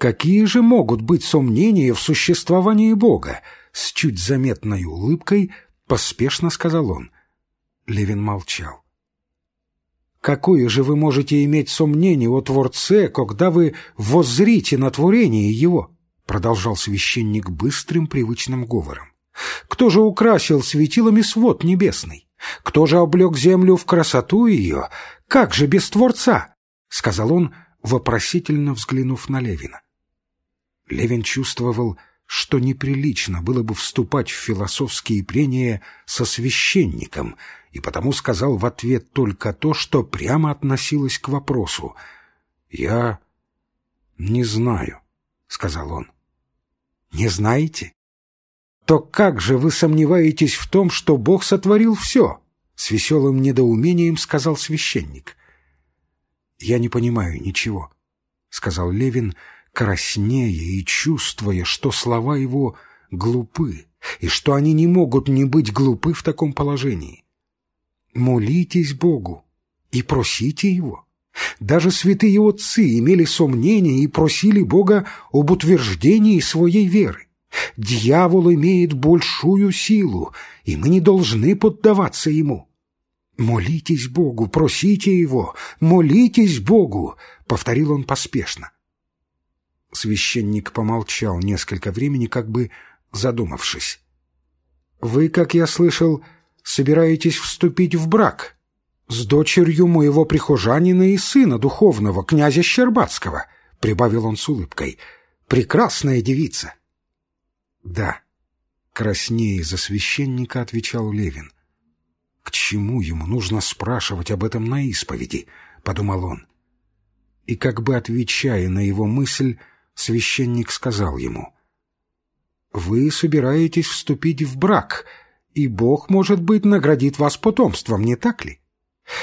Какие же могут быть сомнения в существовании Бога? С чуть заметной улыбкой поспешно сказал он. Левин молчал. Какое же вы можете иметь сомнение о Творце, когда вы воззрите на творение Его? Продолжал священник быстрым привычным говором. Кто же украсил светилами свод небесный? Кто же облег землю в красоту ее? Как же без Творца? Сказал он, вопросительно взглянув на Левина. Левин чувствовал, что неприлично было бы вступать в философские прения со священником, и потому сказал в ответ только то, что прямо относилось к вопросу. «Я не знаю», — сказал он. «Не знаете? То как же вы сомневаетесь в том, что Бог сотворил все?» С веселым недоумением сказал священник. «Я не понимаю ничего», — сказал Левин, краснея и чувствуя, что слова его глупы, и что они не могут не быть глупы в таком положении. Молитесь Богу и просите Его. Даже святые отцы имели сомнения и просили Бога об утверждении своей веры. Дьявол имеет большую силу, и мы не должны поддаваться ему. «Молитесь Богу, просите Его, молитесь Богу!» — повторил он поспешно. Священник помолчал несколько времени, как бы задумавшись. «Вы, как я слышал, собираетесь вступить в брак с дочерью моего прихожанина и сына духовного, князя Щербатского», — прибавил он с улыбкой. «Прекрасная девица». «Да», — краснее за священника отвечал Левин. «К чему ему нужно спрашивать об этом на исповеди?» — подумал он. И как бы отвечая на его мысль, священник сказал ему, «Вы собираетесь вступить в брак, и Бог, может быть, наградит вас потомством, не так ли?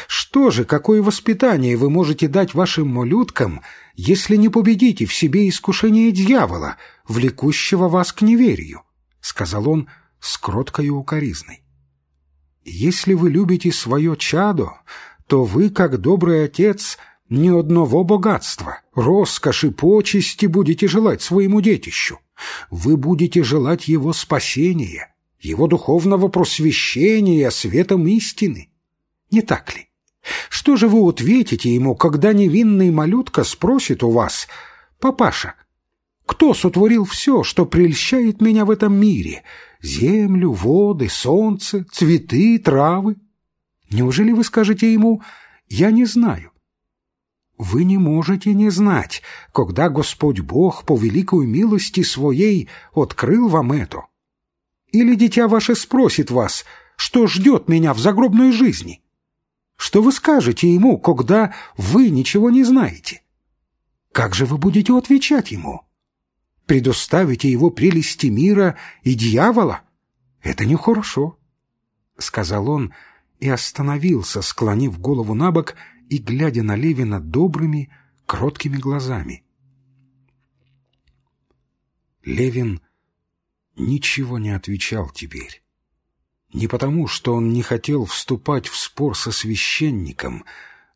Что же, какое воспитание вы можете дать вашим малюткам, если не победите в себе искушение дьявола, влекущего вас к неверию?» — сказал он с кроткой укоризной. «Если вы любите свое чадо, то вы, как добрый отец, ни одного богатства, роскоши, почести будете желать своему детищу. Вы будете желать его спасения, его духовного просвещения светом истины. Не так ли? Что же вы ответите ему, когда невинный малютка спросит у вас, «Папаша, кто сотворил все, что прельщает меня в этом мире? Землю, воды, солнце, цветы, травы?» Неужели вы скажете ему «Я не зн»? Вы не можете не знать, когда Господь Бог по великой милости Своей открыл вам это. Или дитя ваше спросит вас, что ждет меня в загробной жизни? Что вы скажете ему, когда вы ничего не знаете? Как же вы будете отвечать ему? Предоставите его прелести мира и дьявола? Это нехорошо, — сказал он и остановился, склонив голову на бок и глядя на Левина добрыми, кроткими глазами. Левин ничего не отвечал теперь. Не потому, что он не хотел вступать в спор со священником,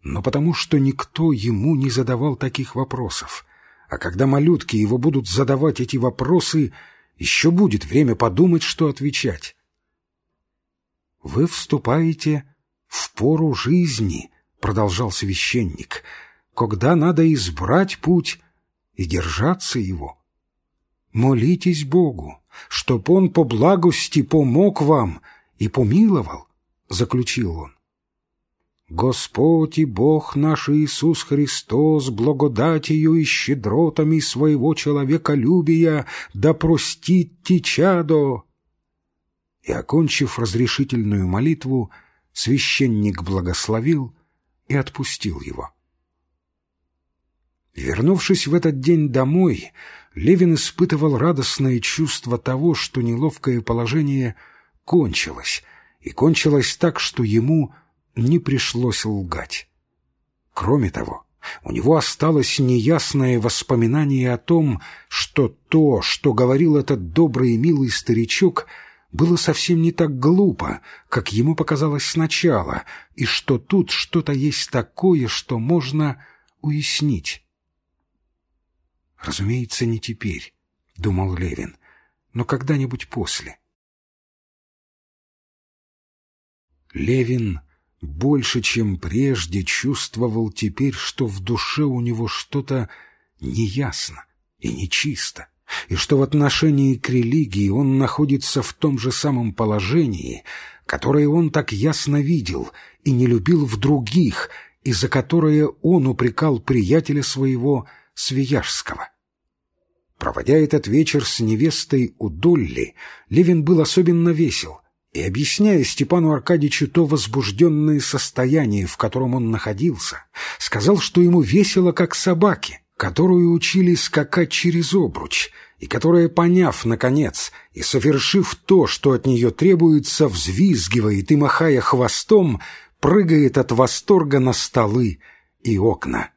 но потому, что никто ему не задавал таких вопросов. А когда малютки его будут задавать эти вопросы, еще будет время подумать, что отвечать. «Вы вступаете в пору жизни», продолжал священник, когда надо избрать путь и держаться его. Молитесь Богу, чтоб Он по благости помог вам и помиловал, заключил он. Господь и Бог наш Иисус Христос благодатью и щедротами своего человеколюбия да простит чадо. И, окончив разрешительную молитву, священник благословил и отпустил его. Вернувшись в этот день домой, Левин испытывал радостное чувство того, что неловкое положение кончилось, и кончилось так, что ему не пришлось лгать. Кроме того, у него осталось неясное воспоминание о том, что то, что говорил этот добрый и милый старичок — было совсем не так глупо, как ему показалось сначала, и что тут что-то есть такое, что можно уяснить. Разумеется, не теперь, — думал Левин, — но когда-нибудь после. Левин больше, чем прежде, чувствовал теперь, что в душе у него что-то неясно и нечисто, и что в отношении к религии он находится в том же самом положении, которое он так ясно видел и не любил в других, и за которое он упрекал приятеля своего Свияжского. Проводя этот вечер с невестой у Долли, Левин был особенно весел и, объясняя Степану Аркадьевичу то возбужденное состояние, в котором он находился, сказал, что ему весело, как собаке, которую учили скакать через обруч, и которая, поняв, наконец, и совершив то, что от нее требуется, взвизгивает и, махая хвостом, прыгает от восторга на столы и окна.